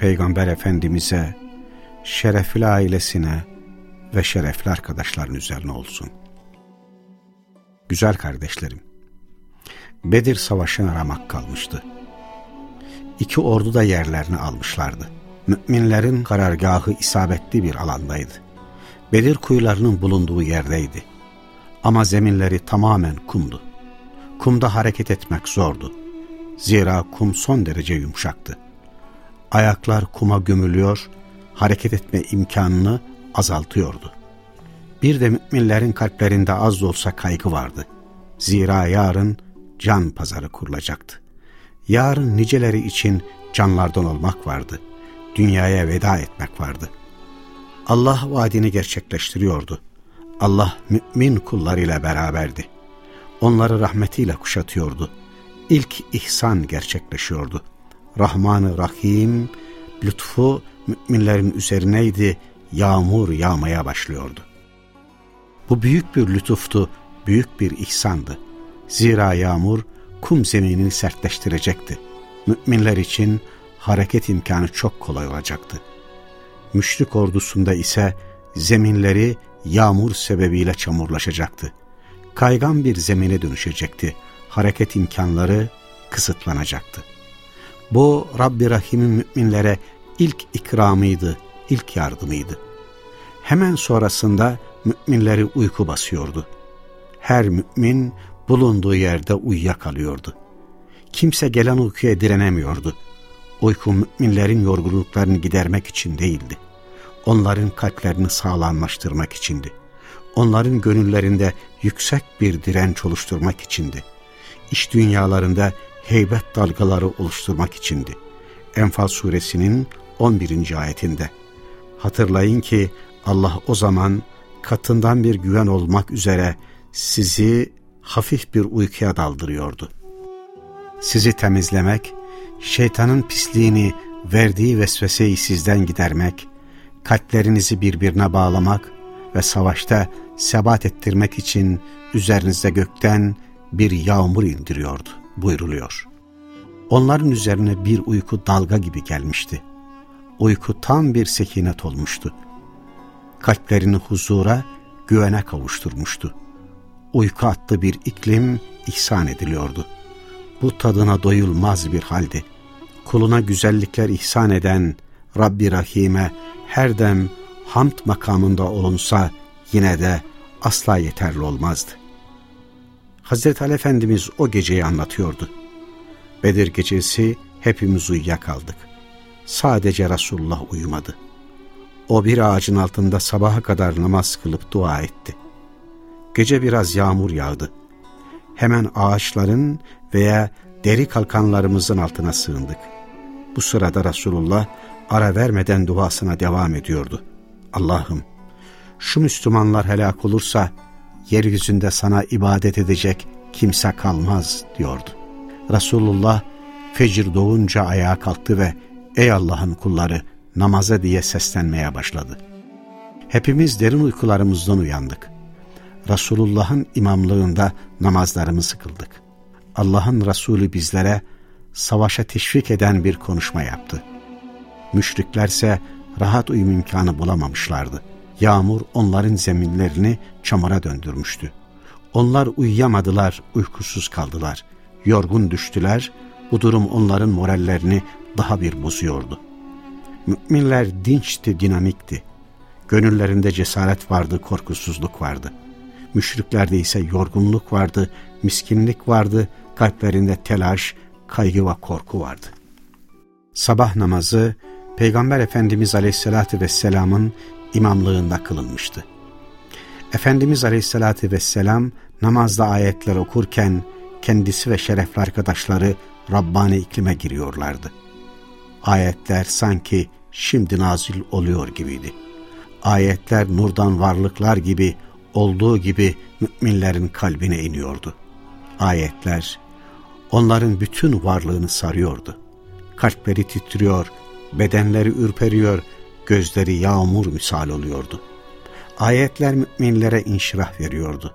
Peygamber Efendimiz'e, şerefli ailesine ve şerefli arkadaşların üzerine olsun. Güzel kardeşlerim, Bedir Savaşı'na ramak kalmıştı. İki ordu da yerlerini almışlardı. Müminlerin karargahı isabetli bir alandaydı. Bedir kuyularının bulunduğu yerdeydi. Ama zeminleri tamamen kumdu. Kumda hareket etmek zordu. Zira kum son derece yumuşaktı. Ayaklar kuma gömülüyor, hareket etme imkanını azaltıyordu. Bir de müminlerin kalplerinde az da olsa kaygı vardı. Zira yarın can pazarı kurulacaktı. Yarın niceleri için canlardan olmak vardı. Dünyaya veda etmek vardı. Allah vaadini gerçekleştiriyordu. Allah mümin kullarıyla beraberdi. Onları rahmetiyle kuşatıyordu. İlk ihsan gerçekleşiyordu. Rahman-ı Rahim, lütfu müminlerin üzerineydi, yağmur yağmaya başlıyordu. Bu büyük bir lütuftu, büyük bir ihsandı. Zira yağmur kum zeminini sertleştirecekti. Müminler için hareket imkanı çok kolay olacaktı. Müşrik ordusunda ise zeminleri yağmur sebebiyle çamurlaşacaktı. Kaygan bir zemine dönüşecekti. Hareket imkanları kısıtlanacaktı. Bu Rabbi Rahim'in müminlere ilk ikramıydı, ilk yardımıydı. Hemen sonrasında müminleri uyku basıyordu. Her mümin bulunduğu yerde uyuyakalıyordu. Kimse gelen uykuya direnemiyordu. Uyku müminlerin yorgunluklarını gidermek için değildi. Onların kalplerini sağlamlaştırmak içindi. Onların gönüllerinde yüksek bir direnç oluşturmak içindi. İş dünyalarında heybet dalgaları oluşturmak içindi. Enfal suresinin 11. ayetinde. Hatırlayın ki Allah o zaman katından bir güven olmak üzere sizi hafif bir uykuya daldırıyordu. Sizi temizlemek, şeytanın pisliğini verdiği vesveseyi sizden gidermek, kalplerinizi birbirine bağlamak ve savaşta sebat ettirmek için üzerinizde gökten bir yağmur indiriyordu buyruluyor. Onların üzerine bir uyku dalga gibi gelmişti. Uyku tam bir sekinet olmuştu. Kalplerini huzura, güvene kavuşturmuştu. Uyku attı bir iklim ihsan ediliyordu. Bu tadına doyulmaz bir haldi. Kuluna güzellikler ihsan eden Rabbi Rahim'e her dem hamd makamında olunsa yine de asla yeterli olmazdı. Hazreti Ali Efendimiz o geceyi anlatıyordu. Bedir gecesi hepimiz uyuyakaldık. Sadece Resulullah uyumadı. O bir ağacın altında sabaha kadar namaz kılıp dua etti. Gece biraz yağmur yağdı. Hemen ağaçların veya deri kalkanlarımızın altına sığındık. Bu sırada Resulullah ara vermeden duasına devam ediyordu. Allah'ım şu Müslümanlar helak olursa yeryüzünde sana ibadet edecek kimse kalmaz diyordu. Resulullah fecir doğunca ayağa kalktı ve ey Allah'ın kulları namaza diye seslenmeye başladı. Hepimiz derin uykularımızdan uyandık. Resulullah'ın imamlığında namazlarımızı kıldık. Allah'ın Resulü bizlere savaşa teşvik eden bir konuşma yaptı. Müşriklerse rahat uyum imkanı bulamamışlardı. Yağmur onların zeminlerini çamura döndürmüştü. Onlar uyuyamadılar, uykusuz kaldılar. Yorgun düştüler, bu durum onların morallerini daha bir bozuyordu. Müminler dinçti, dinamikti. Gönüllerinde cesaret vardı, korkusuzluk vardı. Müşriklerde ise yorgunluk vardı, miskinlik vardı, kalplerinde telaş, kaygı ve korku vardı. Sabah namazı Peygamber Efendimiz Aleyhisselatü Vesselam'ın imamlığında kılınmıştı. Efendimiz Aleyhisselatü Vesselam namazda ayetler okurken kendisi ve şerefli arkadaşları Rabbani iklime giriyorlardı. Ayetler sanki şimdi nazil oluyor gibiydi. Ayetler nurdan varlıklar gibi olduğu gibi müminlerin kalbine iniyordu. Ayetler onların bütün varlığını sarıyordu. Kalpleri titriyor, bedenleri ürperiyor, gözleri yağmur misal oluyordu. Ayetler müminlere inşirah veriyordu.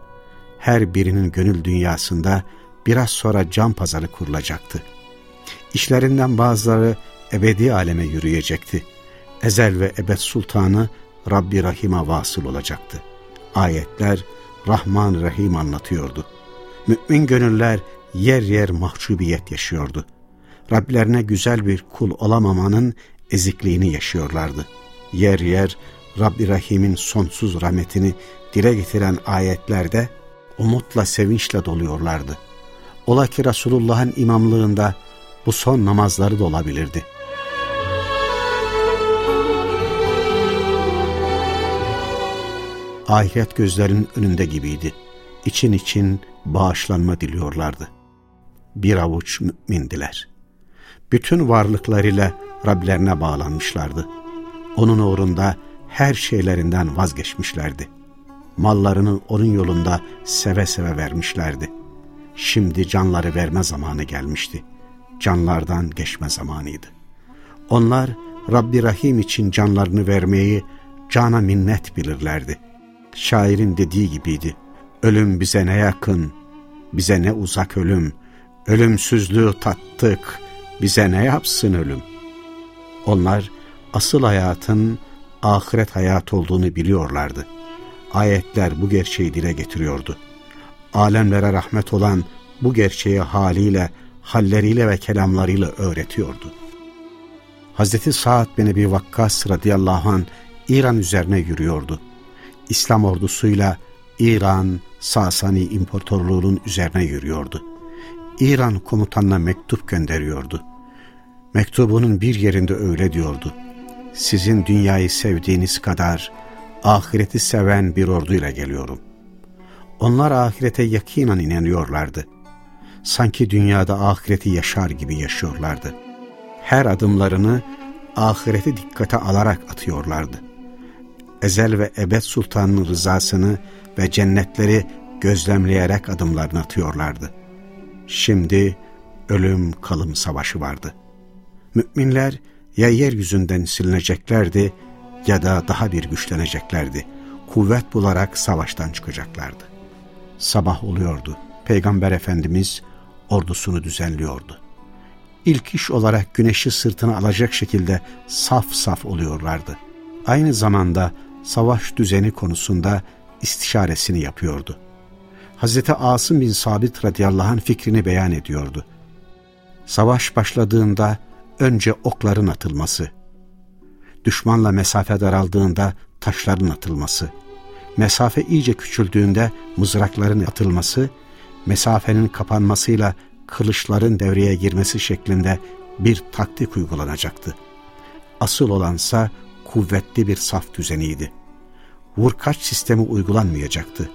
Her birinin gönül dünyasında biraz sonra can pazarı kurulacaktı. İşlerinden bazıları ebedi aleme yürüyecekti. Ezel ve ebed sultanı Rabbi Rahim'a vasıl olacaktı. Ayetler Rahman Rahim anlatıyordu. Mümin gönüller yer yer mahcubiyet yaşıyordu. Rablerine güzel bir kul olamamanın ezikliğini yaşıyorlardı. Yer yer Rabbi Rahim'in sonsuz rahmetini dile getiren ayetlerde umutla sevinçle doluyorlardı. Ola ki Resulullah'ın imamlığında bu son namazları da olabilirdi. Ahiret gözlerin önünde gibiydi. İçin için bağışlanma diliyorlardı. Bir avuç mümindiler. Bütün varlıklarıyla Rablerine bağlanmışlardı. Onun uğrunda her şeylerinden vazgeçmişlerdi. Mallarını onun yolunda seve seve vermişlerdi. Şimdi canları verme zamanı gelmişti. Canlardan geçme zamanıydı. Onlar Rabbi Rahim için canlarını vermeyi cana minnet bilirlerdi. Şairin dediği gibiydi. Ölüm bize ne yakın, bize ne uzak ölüm. Ölümsüzlüğü tattık, bize ne yapsın ölüm. Onlar asıl hayatın ahiret hayatı olduğunu biliyorlardı. Ayetler bu gerçeği dile getiriyordu. Alemlere rahmet olan bu gerçeği haliyle, halleriyle ve kelamlarıyla öğretiyordu. Hz. Sa'd bin Ebi Vakkas radıyallahu an İran üzerine yürüyordu. İslam ordusuyla İran, Sasani İmparatorluğu'nun üzerine yürüyordu. İran komutanına mektup gönderiyordu. Mektubunun bir yerinde öyle diyordu sizin dünyayı sevdiğiniz kadar ahireti seven bir orduyla geliyorum. Onlar ahirete yakinen inanıyorlardı. Sanki dünyada ahireti yaşar gibi yaşıyorlardı. Her adımlarını ahireti dikkate alarak atıyorlardı. Ezel ve ebed sultanının rızasını ve cennetleri gözlemleyerek adımlarını atıyorlardı. Şimdi ölüm kalım savaşı vardı. Müminler ya yeryüzünden silineceklerdi ya da daha bir güçleneceklerdi. Kuvvet bularak savaştan çıkacaklardı. Sabah oluyordu. Peygamber Efendimiz ordusunu düzenliyordu. İlk iş olarak güneşi sırtına alacak şekilde saf saf oluyorlardı. Aynı zamanda savaş düzeni konusunda istişaresini yapıyordu. Hazreti Asım bin Sabit radıyallahu anh fikrini beyan ediyordu. Savaş başladığında önce okların atılması, düşmanla mesafe daraldığında taşların atılması, mesafe iyice küçüldüğünde mızrakların atılması, mesafenin kapanmasıyla kılıçların devreye girmesi şeklinde bir taktik uygulanacaktı. Asıl olansa kuvvetli bir saf düzeniydi. Vurkaç sistemi uygulanmayacaktı.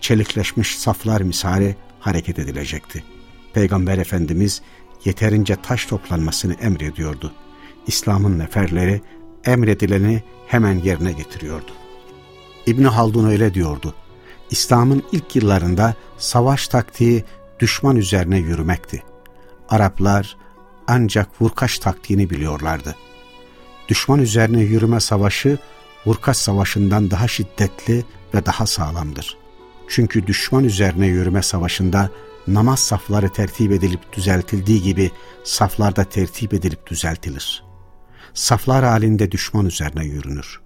Çelikleşmiş saflar misali hareket edilecekti. Peygamber Efendimiz yeterince taş toplanmasını emrediyordu. İslam'ın neferleri emredileni hemen yerine getiriyordu. İbni Haldun öyle diyordu. İslam'ın ilk yıllarında savaş taktiği düşman üzerine yürümekti. Araplar ancak vurkaç taktiğini biliyorlardı. Düşman üzerine yürüme savaşı vurkaç savaşından daha şiddetli ve daha sağlamdır. Çünkü düşman üzerine yürüme savaşında namaz safları tertip edilip düzeltildiği gibi saflarda tertip edilip düzeltilir. Saflar halinde düşman üzerine yürünür.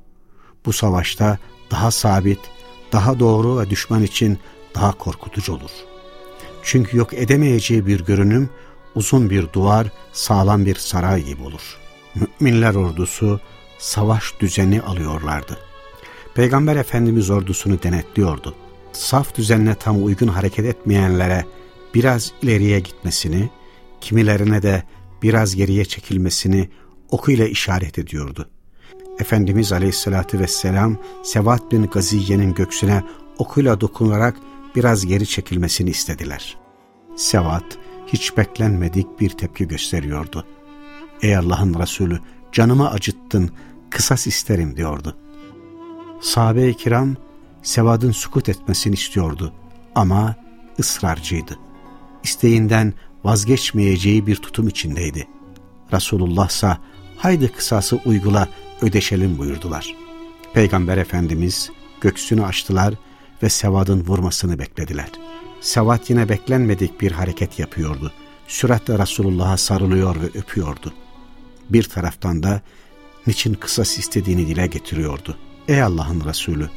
Bu savaşta daha sabit, daha doğru ve düşman için daha korkutucu olur. Çünkü yok edemeyeceği bir görünüm, uzun bir duvar, sağlam bir saray gibi olur. Müminler ordusu savaş düzeni alıyorlardı. Peygamber Efendimiz ordusunu denetliyordu. Saf düzenle tam uygun hareket etmeyenlere biraz ileriye gitmesini, kimilerine de biraz geriye çekilmesini okuyla işaret ediyordu. Efendimiz Aleyhisselatü Vesselam Sevat bin Gaziye'nin göksüne okuyla dokunarak biraz geri çekilmesini istediler. Sevat hiç beklenmedik bir tepki gösteriyordu. Ey Allah'ın Resulü canımı acıttın, kısas isterim diyordu. Sahabe-i kiram Sevad'ın sukut etmesini istiyordu ama ısrarcıydı. İsteğinden vazgeçmeyeceği bir tutum içindeydi. Resulullah ise haydi kısası uygula ödeşelim buyurdular. Peygamber Efendimiz göksünü açtılar ve Sevad'ın vurmasını beklediler. Sevat yine beklenmedik bir hareket yapıyordu. Süratle Resulullah'a sarılıyor ve öpüyordu. Bir taraftan da niçin kısas istediğini dile getiriyordu. Ey Allah'ın Resulü,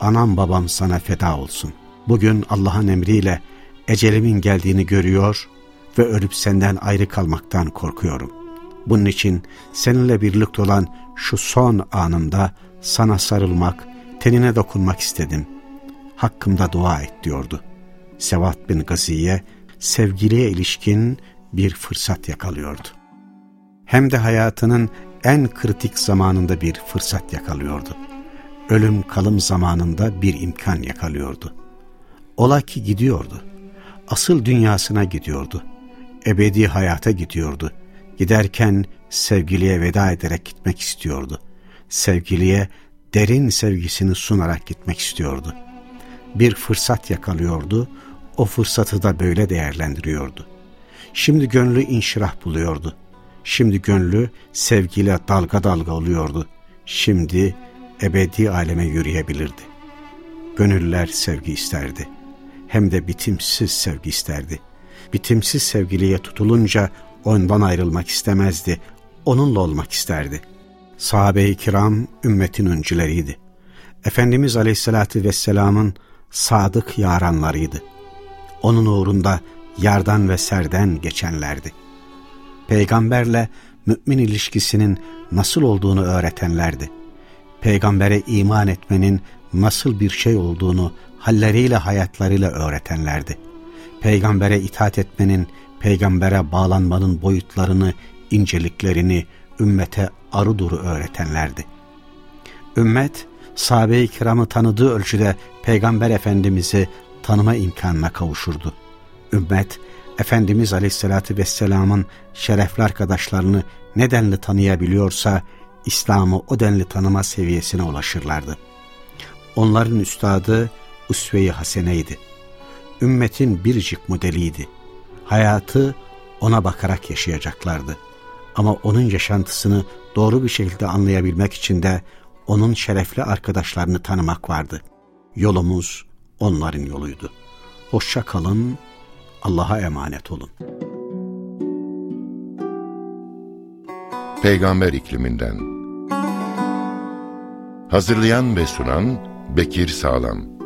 anam babam sana feda olsun. Bugün Allah'ın emriyle ecelimin geldiğini görüyor ve ölüp senden ayrı kalmaktan korkuyorum. Bunun için seninle birlikte olan şu son anımda sana sarılmak, tenine dokunmak istedim. Hakkımda dua et diyordu. Sevat bin Gazi'ye sevgiliye ilişkin bir fırsat yakalıyordu. Hem de hayatının en kritik zamanında bir fırsat yakalıyordu. Ölüm kalım zamanında bir imkan yakalıyordu. Ola ki gidiyordu. Asıl dünyasına gidiyordu. Ebedi hayata gidiyordu. Giderken sevgiliye veda ederek gitmek istiyordu. Sevgiliye derin sevgisini sunarak gitmek istiyordu. Bir fırsat yakalıyordu, o fırsatı da böyle değerlendiriyordu. Şimdi gönlü inşirah buluyordu. Şimdi gönlü sevgiyle dalga dalga oluyordu. Şimdi ebedi aleme yürüyebilirdi. Gönüller sevgi isterdi. Hem de bitimsiz sevgi isterdi. Bitimsiz sevgiliye tutulunca ondan ayrılmak istemezdi. Onunla olmak isterdi. Sahabe-i kiram ümmetin öncüleriydi. Efendimiz Aleyhisselatü Vesselam'ın sadık yaranlarıydı. Onun uğrunda yardan ve serden geçenlerdi. Peygamberle mümin ilişkisinin nasıl olduğunu öğretenlerdi. Peygambere iman etmenin nasıl bir şey olduğunu halleriyle hayatlarıyla öğretenlerdi. Peygambere itaat etmenin, peygambere bağlanmanın boyutlarını, inceliklerini ümmete arı duru öğretenlerdi. Ümmet, sahabe-i kiramı tanıdığı ölçüde Peygamber Efendimiz'i tanıma imkanına kavuşurdu. Ümmet, Efendimiz Aleyhisselatü Vesselam'ın şerefli arkadaşlarını nedenli tanıyabiliyorsa, İslam'ı o denli tanıma seviyesine ulaşırlardı. Onların üstadı Usve-i Hasene'ydi. Ümmetin biricik modeliydi. Hayatı ona bakarak yaşayacaklardı. Ama onun yaşantısını doğru bir şekilde anlayabilmek için de onun şerefli arkadaşlarını tanımak vardı. Yolumuz onların yoluydu. Hoşça kalın, Allah'a emanet olun. Peygamber ikliminden Hazırlayan ve sunan Bekir Sağlam